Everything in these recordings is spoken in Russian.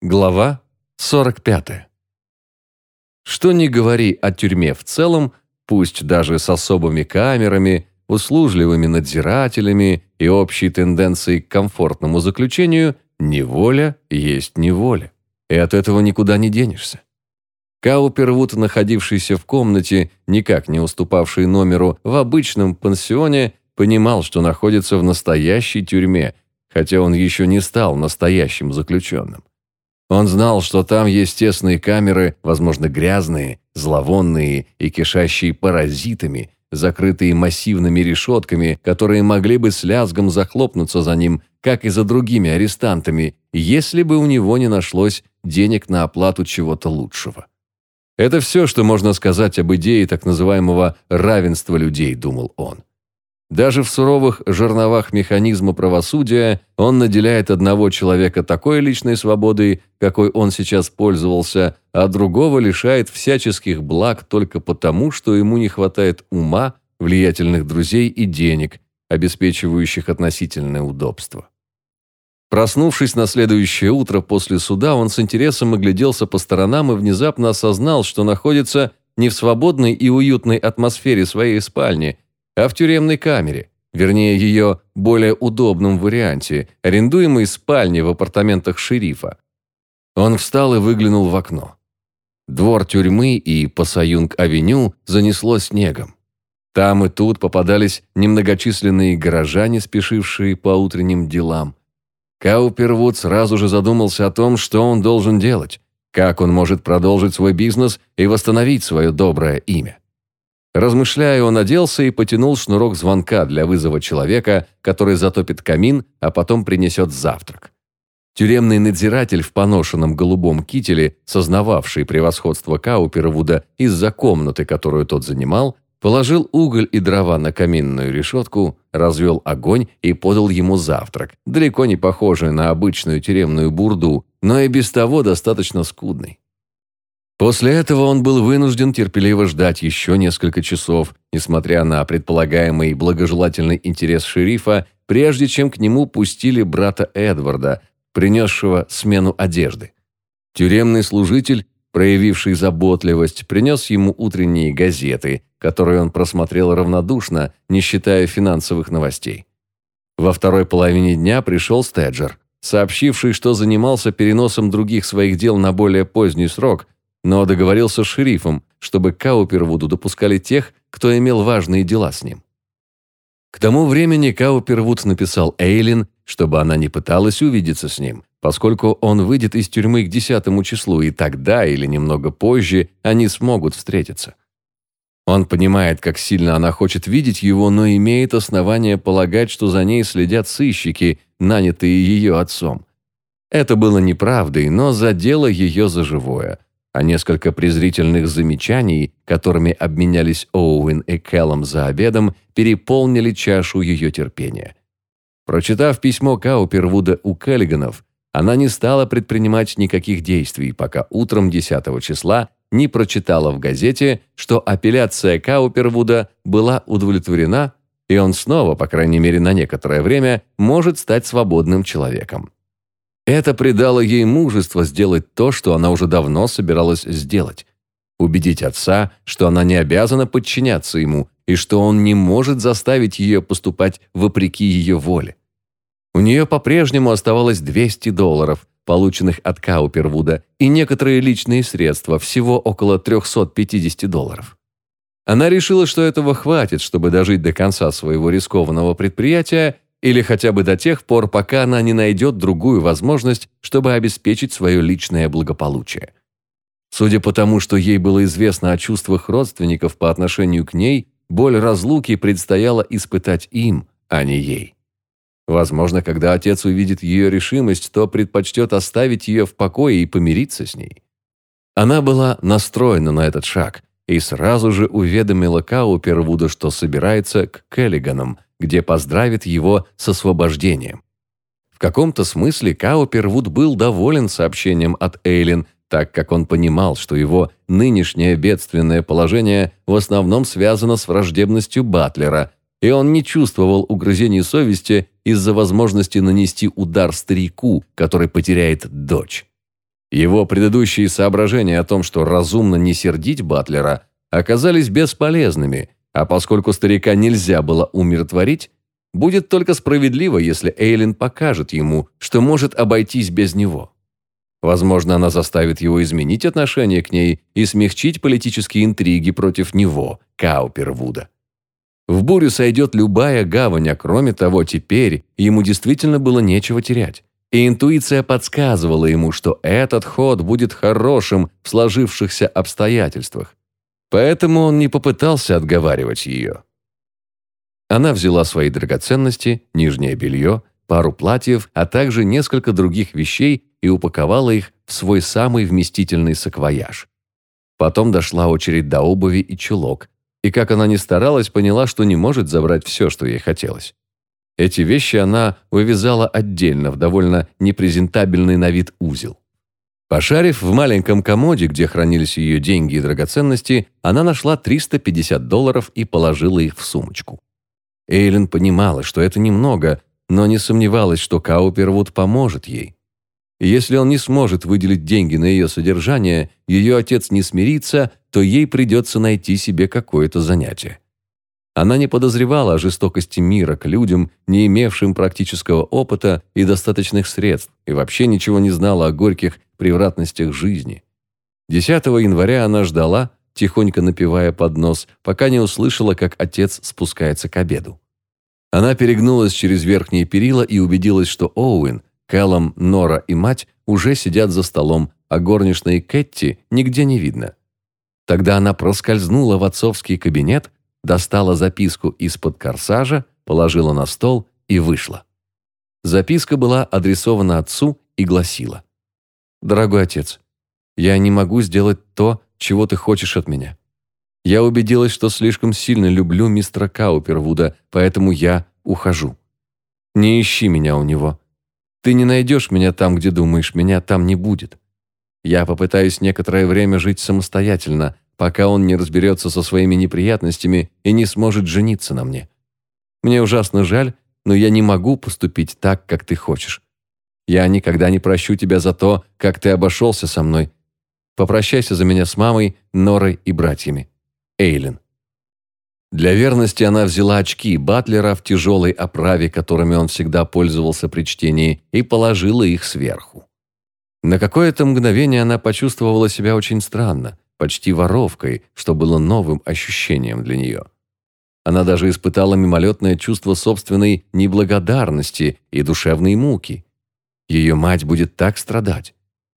Глава 45. Что ни говори о тюрьме в целом, пусть даже с особыми камерами, услужливыми надзирателями и общей тенденцией к комфортному заключению, неволя есть неволя. И от этого никуда не денешься. Каупервуд, находившийся в комнате, никак не уступавший номеру в обычном пансионе, понимал, что находится в настоящей тюрьме, хотя он еще не стал настоящим заключенным. Он знал, что там есть тесные камеры, возможно, грязные, зловонные и кишащие паразитами, закрытые массивными решетками, которые могли бы с лязгом захлопнуться за ним, как и за другими арестантами, если бы у него не нашлось денег на оплату чего-то лучшего. Это все, что можно сказать об идее так называемого «равенства людей», думал он. Даже в суровых жерновах механизма правосудия он наделяет одного человека такой личной свободой, какой он сейчас пользовался, а другого лишает всяческих благ только потому, что ему не хватает ума, влиятельных друзей и денег, обеспечивающих относительное удобство. Проснувшись на следующее утро после суда, он с интересом огляделся по сторонам и внезапно осознал, что находится не в свободной и уютной атмосфере своей спальни – а в тюремной камере, вернее ее более удобном варианте, арендуемой спальне в апартаментах шерифа. Он встал и выглянул в окно. Двор тюрьмы и Пасаюнг-авеню занесло снегом. Там и тут попадались немногочисленные горожане, спешившие по утренним делам. Каупервуд сразу же задумался о том, что он должен делать, как он может продолжить свой бизнес и восстановить свое доброе имя. Размышляя, он оделся и потянул шнурок звонка для вызова человека, который затопит камин, а потом принесет завтрак. Тюремный надзиратель в поношенном голубом кителе, сознававший превосходство Каупервуда из-за комнаты, которую тот занимал, положил уголь и дрова на каминную решетку, развел огонь и подал ему завтрак, далеко не похожий на обычную тюремную бурду, но и без того достаточно скудный. После этого он был вынужден терпеливо ждать еще несколько часов, несмотря на предполагаемый благожелательный интерес шерифа, прежде чем к нему пустили брата Эдварда, принесшего смену одежды. Тюремный служитель, проявивший заботливость, принес ему утренние газеты, которые он просмотрел равнодушно, не считая финансовых новостей. Во второй половине дня пришел Стеджер, сообщивший, что занимался переносом других своих дел на более поздний срок – но договорился с шерифом, чтобы Каупервуду допускали тех, кто имел важные дела с ним. К тому времени Каупервуд написал Эйлин, чтобы она не пыталась увидеться с ним, поскольку он выйдет из тюрьмы к десятому числу, и тогда или немного позже они смогут встретиться. Он понимает, как сильно она хочет видеть его, но имеет основания полагать, что за ней следят сыщики, нанятые ее отцом. Это было неправдой, но задело ее за живое – а несколько презрительных замечаний, которыми обменялись Оуэн и Кэллом за обедом, переполнили чашу ее терпения. Прочитав письмо Каупервуда у Келлиганов, она не стала предпринимать никаких действий, пока утром 10 числа не прочитала в газете, что апелляция Каупервуда была удовлетворена, и он снова, по крайней мере на некоторое время, может стать свободным человеком. Это придало ей мужество сделать то, что она уже давно собиралась сделать. Убедить отца, что она не обязана подчиняться ему и что он не может заставить ее поступать вопреки ее воле. У нее по-прежнему оставалось 200 долларов, полученных от Каупервуда, и некоторые личные средства, всего около 350 долларов. Она решила, что этого хватит, чтобы дожить до конца своего рискованного предприятия или хотя бы до тех пор, пока она не найдет другую возможность, чтобы обеспечить свое личное благополучие. Судя по тому, что ей было известно о чувствах родственников по отношению к ней, боль разлуки предстояло испытать им, а не ей. Возможно, когда отец увидит ее решимость, то предпочтет оставить ее в покое и помириться с ней. Она была настроена на этот шаг и сразу же уведомила Каупервуда, что собирается к Келлиганам – где поздравит его с освобождением. В каком-то смысле Каупервуд был доволен сообщением от Эйлин, так как он понимал, что его нынешнее бедственное положение в основном связано с враждебностью Батлера, и он не чувствовал угрызений совести из-за возможности нанести удар старику, который потеряет дочь. Его предыдущие соображения о том, что разумно не сердить Батлера, оказались бесполезными, а поскольку старика нельзя было умиротворить, будет только справедливо, если Эйлин покажет ему, что может обойтись без него. Возможно, она заставит его изменить отношение к ней и смягчить политические интриги против него, Каупервуда. В бурю сойдет любая гавань, а кроме того, теперь ему действительно было нечего терять. И интуиция подсказывала ему, что этот ход будет хорошим в сложившихся обстоятельствах. Поэтому он не попытался отговаривать ее. Она взяла свои драгоценности, нижнее белье, пару платьев, а также несколько других вещей и упаковала их в свой самый вместительный саквояж. Потом дошла очередь до обуви и чулок, и как она ни старалась, поняла, что не может забрать все, что ей хотелось. Эти вещи она вывязала отдельно в довольно непрезентабельный на вид узел. Пошарив в маленьком комоде, где хранились ее деньги и драгоценности, она нашла 350 долларов и положила их в сумочку. Эйлин понимала, что это немного, но не сомневалась, что Каупервуд поможет ей. Если он не сможет выделить деньги на ее содержание, ее отец не смирится, то ей придется найти себе какое-то занятие. Она не подозревала о жестокости мира к людям, не имевшим практического опыта и достаточных средств, и вообще ничего не знала о горьких превратностях жизни. 10 января она ждала, тихонько напивая под нос, пока не услышала, как отец спускается к обеду. Она перегнулась через верхние перила и убедилась, что Оуэн, Кэллом, Нора и мать уже сидят за столом, а горничной Кэтти нигде не видно. Тогда она проскользнула в отцовский кабинет, достала записку из-под корсажа, положила на стол и вышла. Записка была адресована отцу и гласила. «Дорогой отец, я не могу сделать то, чего ты хочешь от меня. Я убедилась, что слишком сильно люблю мистера Каупервуда, поэтому я ухожу. Не ищи меня у него. Ты не найдешь меня там, где думаешь, меня там не будет. Я попытаюсь некоторое время жить самостоятельно, пока он не разберется со своими неприятностями и не сможет жениться на мне. Мне ужасно жаль, но я не могу поступить так, как ты хочешь. Я никогда не прощу тебя за то, как ты обошелся со мной. Попрощайся за меня с мамой, Норой и братьями. Эйлин. Для верности она взяла очки Батлера в тяжелой оправе, которыми он всегда пользовался при чтении, и положила их сверху. На какое-то мгновение она почувствовала себя очень странно, почти воровкой, что было новым ощущением для нее. Она даже испытала мимолетное чувство собственной неблагодарности и душевной муки. Ее мать будет так страдать.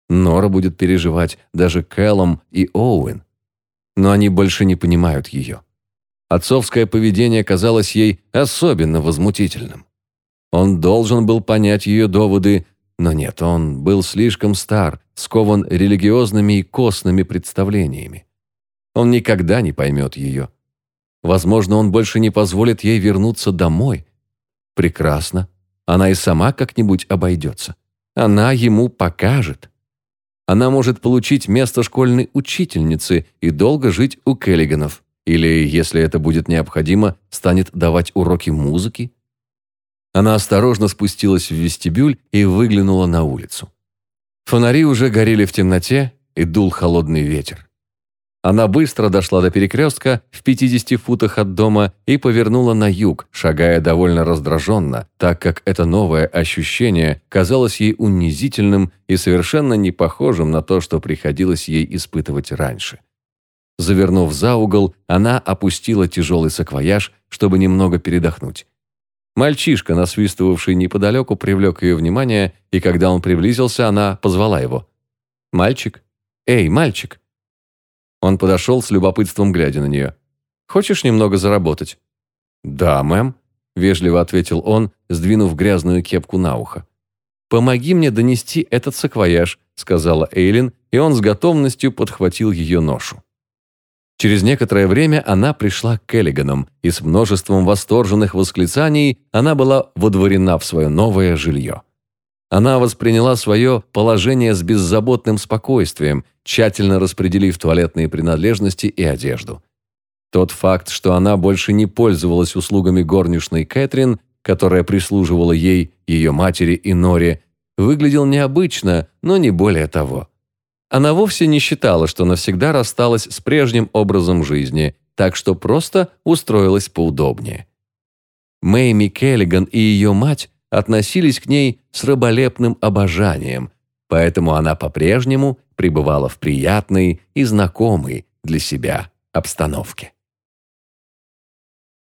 Нора будет переживать, даже Кэллом и Оуэн но они больше не понимают ее. Отцовское поведение казалось ей особенно возмутительным. Он должен был понять ее доводы, но нет, он был слишком стар, скован религиозными и костными представлениями. Он никогда не поймет ее. Возможно, он больше не позволит ей вернуться домой. Прекрасно. Она и сама как-нибудь обойдется. Она ему покажет. Она может получить место школьной учительницы и долго жить у Келлиганов. Или, если это будет необходимо, станет давать уроки музыки. Она осторожно спустилась в вестибюль и выглянула на улицу. Фонари уже горели в темноте, и дул холодный ветер. Она быстро дошла до перекрестка в 50 футах от дома и повернула на юг, шагая довольно раздраженно, так как это новое ощущение казалось ей унизительным и совершенно не похожим на то, что приходилось ей испытывать раньше. Завернув за угол, она опустила тяжелый саквояж, чтобы немного передохнуть. Мальчишка, насвистывавший неподалеку, привлек ее внимание, и когда он приблизился, она позвала его. «Мальчик? Эй, мальчик!» Он подошел с любопытством, глядя на нее. «Хочешь немного заработать?» «Да, мэм», – вежливо ответил он, сдвинув грязную кепку на ухо. «Помоги мне донести этот саквояж», – сказала Эйлин, и он с готовностью подхватил ее ношу. Через некоторое время она пришла к Келлиганам, и с множеством восторженных восклицаний она была водворена в свое новое жилье. Она восприняла свое положение с беззаботным спокойствием, тщательно распределив туалетные принадлежности и одежду. Тот факт, что она больше не пользовалась услугами горничной Кэтрин, которая прислуживала ей, ее матери и Норе, выглядел необычно, но не более того. Она вовсе не считала, что навсегда рассталась с прежним образом жизни, так что просто устроилась поудобнее. Мэйми Келлиган и ее мать относились к ней с раболепным обожанием, поэтому она по-прежнему пребывала в приятной и знакомой для себя обстановке.